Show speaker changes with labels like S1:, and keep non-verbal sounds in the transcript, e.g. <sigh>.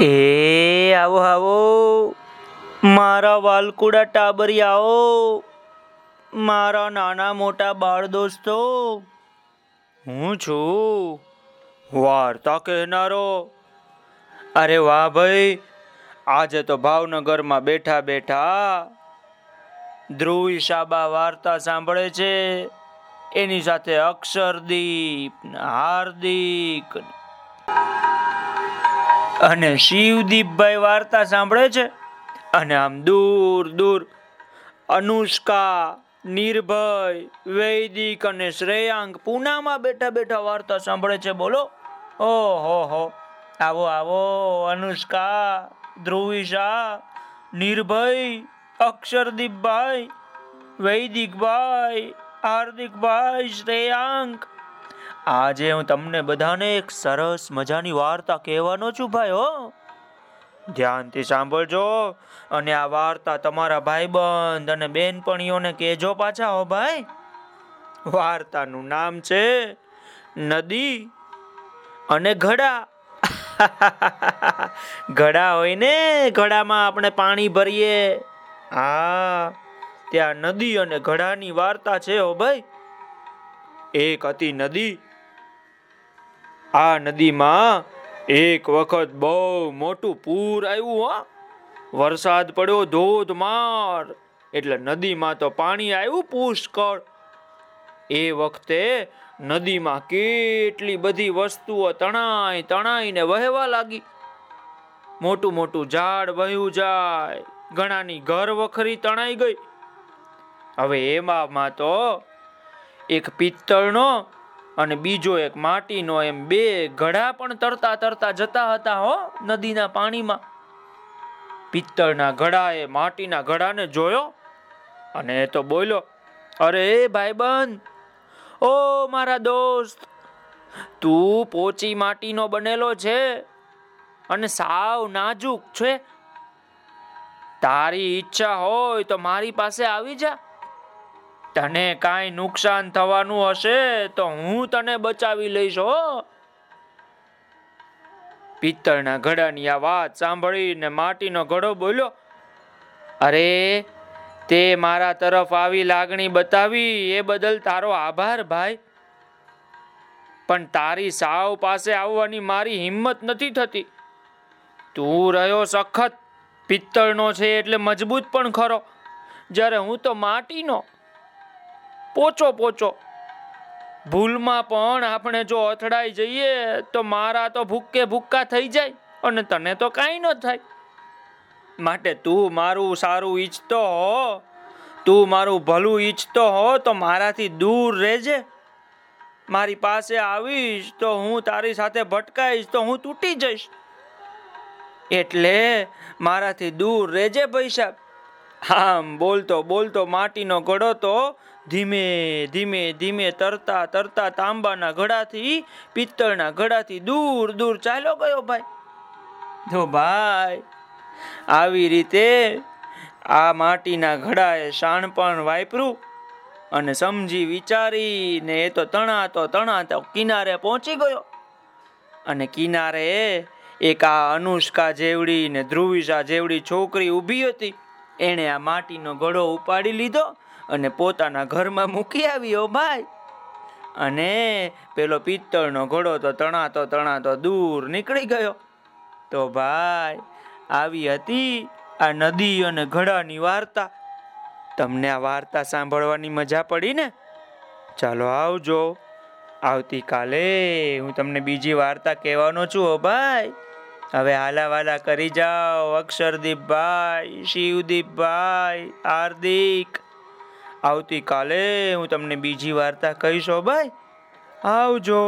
S1: એ, આવો આવો. મારા વાલકુડા ટાબરિયાઓ. મારા નાના મોટા બાળ દોસ્તો. હું છું. વાર્તા કહેનારો. અરે વાહ ભાઈ, આજે તો ભાવનગરમાં બેઠા બેઠા ધ્રુવી શાબા વાર્તા સાંભળે છે. એની સાથે અક્ષરદીપ હાર્દિક અને શિવદીપભાઈ વાર્તા સાંભળે છે? અને આમ દૂર દૂર. અનુષ્કા, નિર્ભય, વૈદિક અને શ્રેયાંક પૂનામાં બેઠા બેઠા વાર્તા સાંભળે છે, બોલો. ઓહો, હો. આવો આવો, અનુષ્કા, ધ્રુવિશા, નિર્ભય, અક્ષરદીપભાઈ, વૈદિકભાઈ, હાર્દિકભાઈ શ્રેયાંક આજે હું તમને બધાને એક સરસ મજાની વાર્તા કહેવાનો છું ભાઈ, હો. ધ્યાનથી સાંભળજો અને આ વાર્તા તમારા ભાઈબંધ અને બેનપણીઓને કહેજો પાછા, હો ભાઈ. વાર્તાનું નામ છે નદી અને ઘડા. <laughs> ઘડા હોય ને, ઘડામાં આપણે પાણી ભરીએ. હા, ત્યાં નદી અને ઘડાની વાર્તા છે, હો ભાઈ. એક હતી નદી આ નદીમાં એક વખત બહુ મોટું પૂર આવ્યું, હો. વરસાદ પડ્યો, ધોધમાર. એટલે નદીમાં તો પાણી આવ્યું પુષ્કળ. એ વખતે નદીમાં કેટલી બધી વસ્તુઓ તણાઈ તણાઈને વહેવા લાગી. મોટું મોટું ઝાડ વહ્યું જાય, ઘણાની ઘર વખરી તણાઈ ગઈ. હવે એમાં તો એક પિત્તળનો અને બીજો એક, માટીનો એમ બે ઘડા પણ તરતા તરતા જતા હતા હો નદીના પાણીમાં. પિત્તળના ઘડાએ માટીના ઘડાને જોયો અને એ તો બોલ્યો, અરે ભાઈબંધ, ઓ મારા દોસ્ત, તું પોચી માટીનો બનેલો છે અને સાવ નાજુક છે. તારી ઈચ્છા હોય તો મારી પાસે આવી જા. તને કાંઈ નુકસાન થવાનું હશે તો હું તને બચાવી લઈશ, હો. પિત્તળના ઘડાની આ વાત સાંભળીને માટીનો ઘડો બોલ્યો, અરે, તે મારા તરફ આવી લાગણી બતાવી, એ બદલ તારો આભાર ભાઈ. પણ તારી સાવ પાસે આવવાની મારી હિંમત નથી થતી. તું રહ્યો સખત, પિત્તળનો છે એટલે મજબૂત પણ ખરો. જ્યારે હું તો માટીનો પોચો પોચો. ભૂલમાં પણ આપણે જો અથડાઈ જઈએ તો મારા તો ભૂક્કે ભૂક્કા થઈ જાય અને તને તો કાંઈ ન થાય. માટે તું મારું સારું ઈચ્છતો હો. તું મારું ભલું ઈચ્છતો હો તો મારાથી દૂર રહેજે. મારી પાસે આવીશ તો હું તારી સાથે ભટકાઈશ તો હું તૂટી જઈશ. એટલે મારાથી દૂર રહેજે ભાઈ સાહેબ. આમ બોલતો બોલતો માટીનો ઘડો તો ધીમે ધીમે ધીમે તરતા તરતા તાંબાના ઘડાથી, પિત્તળના ઘડાથી દૂર દૂર ચાલ્યો ગયો ભાઈ. જો ભાઈ, આવી રીતે આ માટીના ઘડાએ શાણપણ વાપરું અને સમજી વિચારીને એ તો તણાતો તણાતો કિનારે પહોંચી ગયો. અને કિનારે એક આ અનુષ્કા જેવડી ને ધ્રુવિશા જેવડી છોકરી ઊભી હતી. એણે આ માટીનો ઘડો ઉપાડી લીધો અને પોતાના ઘરમાં મૂકી આવ્યો ભાઈ. અને પેલો પિત્તળનો ઘોડો તો તણાતો તણાતો દૂર નીકળી ગયો. તો ભાઈ, આવી હતી આ નદી અને ઘડાની વાર્તા. તમને આ વાર્તા સાંભળવાની મજા પડી ને? ચાલો આવજો. આવતીકાલે હું તમને બીજી વાર્તા કહેવાનો છું ભાઈ. હવે હાલાવાલા કરી જાઓ, અક્ષરદીપભાઈ, શિવદીપભાઈ, હાર્દિક. આવતીકાલે હું તમને બીજી વાર્તા કહીશો ભાઈ. આવજો.